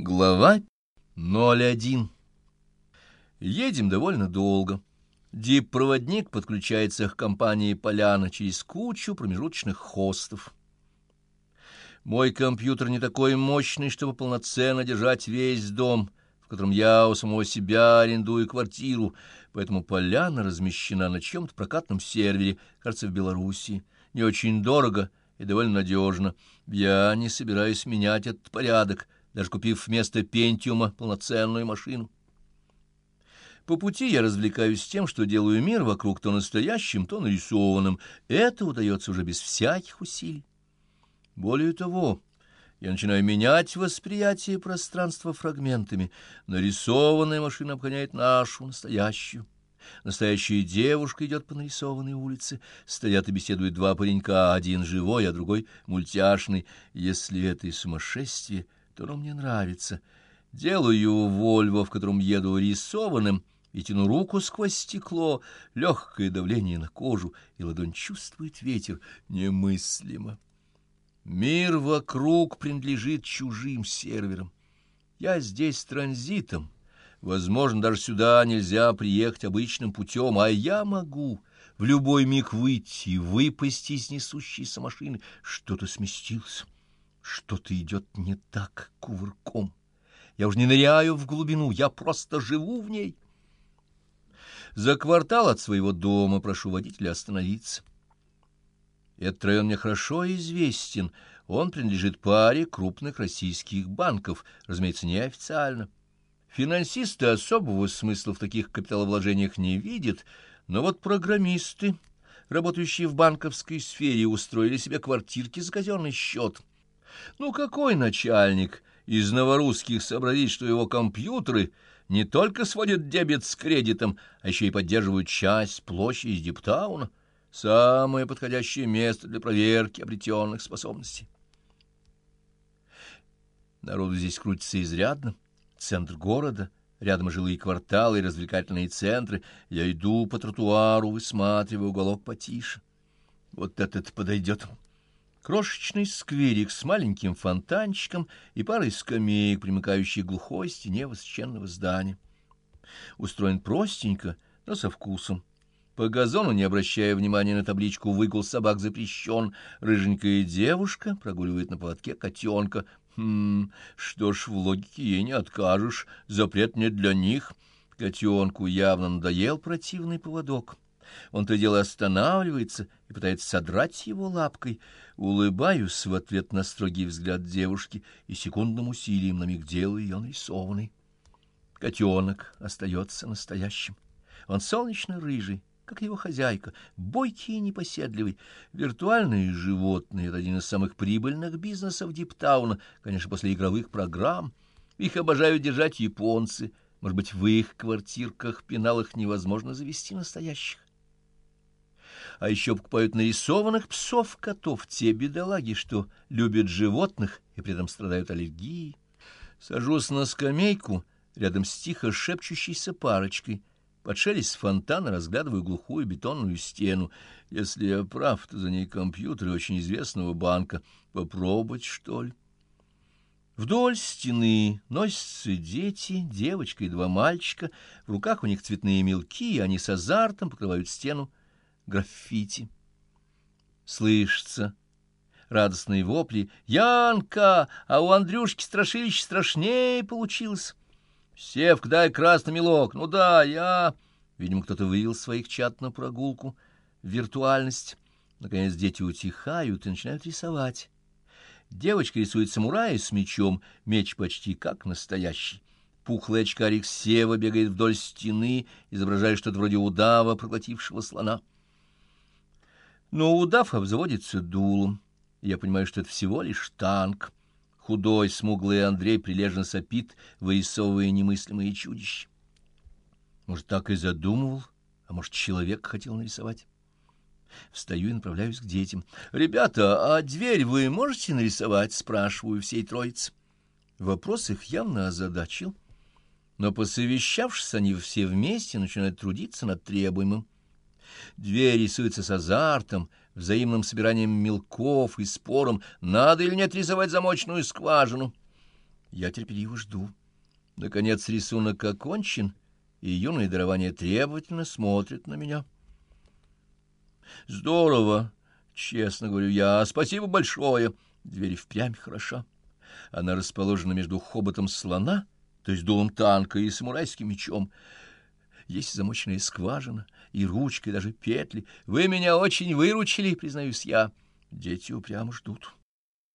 Глава 01 Едем довольно долго. Дип-проводник подключается к компании «Поляна» через кучу промежуточных хостов. Мой компьютер не такой мощный, чтобы полноценно держать весь дом, в котором я у самого себя арендую квартиру, поэтому «Поляна» размещена на чем-то прокатном сервере, кажется, в Белоруссии. Не очень дорого и довольно надежно. Я не собираюсь менять этот порядок — даже купив вместо Пентиума полноценную машину. По пути я развлекаюсь тем, что делаю мир вокруг то настоящим, то нарисованным. Это удается уже без всяких усилий. Более того, я начинаю менять восприятие пространства фрагментами. Нарисованная машина обгоняет нашу, настоящую. Настоящая девушка идет по нарисованной улице. Стоят и беседуют два паренька, один живой, а другой мультяшный. Если это и сумасшествие — то мне нравится. Делаю Вольво, в котором еду рисованным, и тяну руку сквозь стекло, легкое давление на кожу, и ладонь чувствует ветер. Немыслимо. Мир вокруг принадлежит чужим серверам. Я здесь транзитом. Возможно, даже сюда нельзя приехать обычным путем, а я могу в любой миг выйти, выпасть из несущейся машины. Что-то сместилось. Что-то идет не так кувырком. Я уж не ныряю в глубину, я просто живу в ней. За квартал от своего дома прошу водителя остановиться. Этот район мне хорошо известен. Он принадлежит паре крупных российских банков, разумеется, неофициально. Финансисты особого смысла в таких капиталовложениях не видят, но вот программисты, работающие в банковской сфере, устроили себе квартирки за казенный счет — ну какой начальник из новорусских сообразит, что его компьютеры не только сводят дебет с кредитом, а еще и поддерживают часть площади из Диптауна? Самое подходящее место для проверки обретенных способностей. Народу здесь крутится изрядно. Центр города, рядом жилые кварталы и развлекательные центры. Я иду по тротуару, высматриваю уголок потише. Вот этот подойдет. Крошечный скверик с маленьким фонтанчиком и парой скамеек, примыкающих к глухой стене высоченного здания. Устроен простенько, но со вкусом. По газону, не обращая внимания на табличку «Выгул собак запрещен», рыженькая девушка прогуливает на поводке котенка. Хм, что ж, в логике ей не откажешь, запрет не для них. Котенку явно надоел противный поводок. Он то дело останавливается и пытается содрать его лапкой. Улыбаюсь в ответ на строгий взгляд девушки и секундным усилием на миг делаю ее нарисованной. Котенок остается настоящим. Он солнечно-рыжий, как его хозяйка, бойкий и непоседливый. Виртуальные животные — это один из самых прибыльных бизнесов Диптауна, конечно, после игровых программ. Их обожают держать японцы. Может быть, в их квартирках, пеналах невозможно завести настоящих а еще покупают нарисованных псов-котов, те бедолаги, что любят животных и при этом страдают аллергией. Сажусь на скамейку рядом с тихо шепчущейся парочкой, под шелест фонтана разглядываю глухую бетонную стену. Если я прав, то за ней компьютер очень известного банка. Попробовать, что ли? Вдоль стены носятся дети, девочка и два мальчика. В руках у них цветные мелки, и они с азартом покрывают стену граффити. Слышится радостные вопли. «Янка! А у Андрюшки страшилище страшнее получилось!» «Севка, дай красный мелок!» «Ну да, я...» Видимо, кто-то вывел своих чат на прогулку виртуальность. Наконец дети утихают и начинают рисовать. Девочка рисует самурая с мечом, меч почти как настоящий. Пухлый очкарик Сева бегает вдоль стены, изображая что-то вроде удава, проглотившего слона. Но удав обзаводится дулом. Я понимаю, что это всего лишь танк. Худой, смуглый Андрей прилежно сопит, вырисовывая немыслимые чудища. Может, так и задумывал, а может, человек хотел нарисовать. Встаю и направляюсь к детям. «Ребята, а дверь вы можете нарисовать?» — спрашиваю всей троицы. Вопрос их явно озадачил. Но, посовещавшись, они все вместе начинают трудиться над требуемым. Дверь рисуется с азартом, взаимным собиранием мелков и спором, надо или нет рисовать замочную скважину. Я терпеливо жду. Наконец рисунок окончен, и юное дарование требовательно смотрит на меня. Здорово, честно говорю я. Спасибо большое. Дверь впрямь хороша. Она расположена между хоботом слона, то есть дулом танка, и самурайским мечом. Есть замочная скважина, и ручка, и даже петли. Вы меня очень выручили, признаюсь я. Дети упрямо ждут.